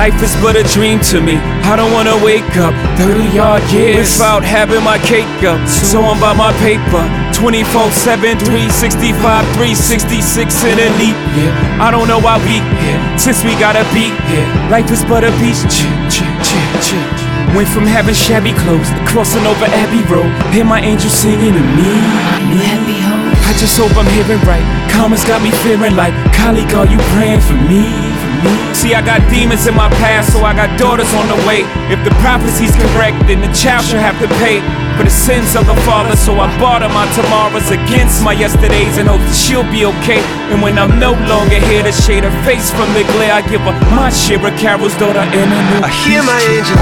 Life is but a dream to me. I don't wanna wake up 30 yard years without having my cake up. So I'm by my paper. 24 7, 365, 366 in a leap. Yeah. I don't know why we here since we gotta be here. Life is but a beach. Went from having shabby clothes to crossing over Abbey Road. Hear my angel singing to me. Happy hoe? I just hope I'm hearing right. Karma's got me feeling like, colleague, are you praying for me? See, I got demons in my past, so I got daughters on the way. If the prophecy's correct, then the child should have to pay for the sins of the father. So I barter my tomorrows against my yesterdays and hope that she'll be okay. And when I'm no longer here to shade her face from the glare, I give her my share of Carol's daughter in a new. I hear my angels.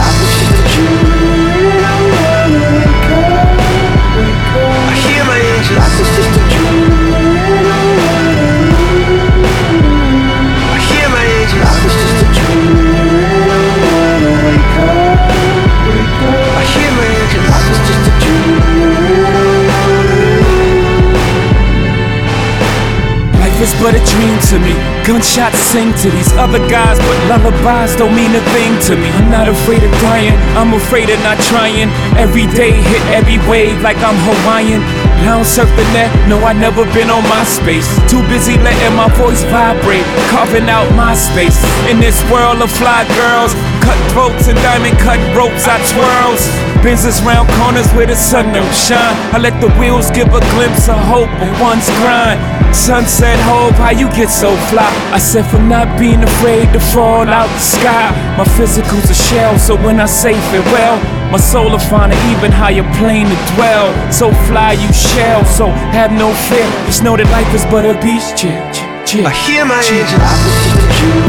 Is but a dream to me. Gunshots sing to these other guys, but lullabies don't mean a thing to me. I'm not afraid of dying, I'm afraid of not trying. Every day hit every wave like I'm Hawaiian. I don't surf the net, no, I never been on MySpace. Too busy letting my voice vibrate, carving out my space. In this world of fly girls, cutthroats and diamond cut ropes, I twirls. Business round corners where the sun don't shine. I let the wheels give a glimpse of hope on one's grind. Sunset hope, how you get so fly? I said from not being afraid to fall out the sky. My physical's a shell, so when I say farewell, my soul will find an even higher plane to dwell. So fly you shall, so have no fear. Just know that life is but a beach. Chill, chill, chill. I hear my angels.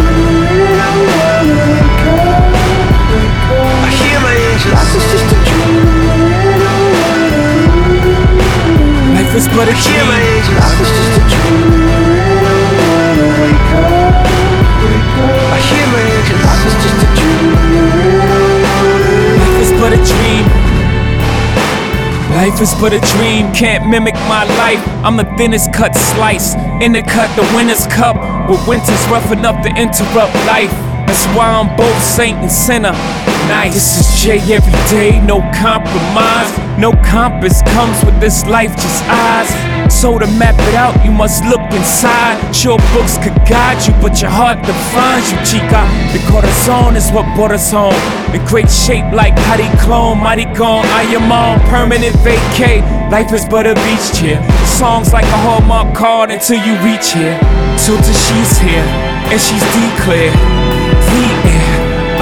I hear my angels. Life is but a I hear my dream. angels. Dream. Life is but a dream, can't mimic my life. I'm the thinnest cut slice. In the cut, the winner's cup. With winter's rough enough to interrupt life. That's why I'm both saint and sinner. Nice. This is Jay every day, no compromise. No compass comes with this life, just eyes. So to map it out, you must look inside. Sure, books could guide you, but your heart defines you, chica. The corazon is what brought us home. In great shape, like Heidi Klum, Mighty Gone, I am on permanent vacay. Life is but a beach chair. Songs like a hallmark card until you reach here. Till she's here, and she's declared.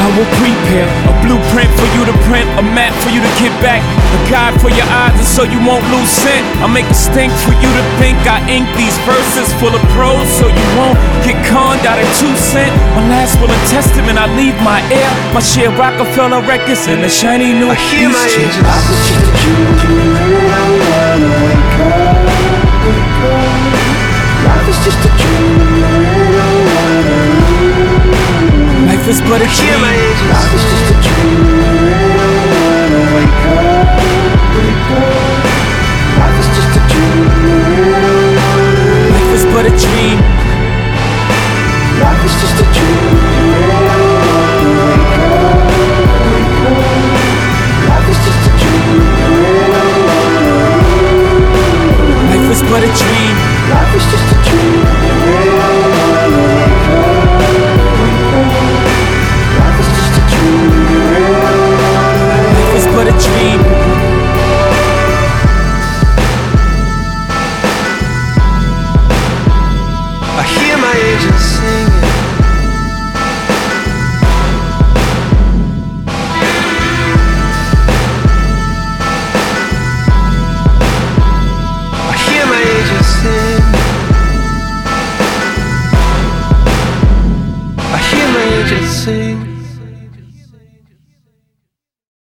The air. I will prepare a blueprint for you to print, a map for you to get back, a guide for your eyes, and so you won't lose scent. I make a stink for you to think I ink these verses full of prose, so you won't get conned out of two cent. My last will and testament, I leave my heir, my share Roc-A-Fella records, and the shiny new I hear my East Chair. angels. Life is but a I hear my.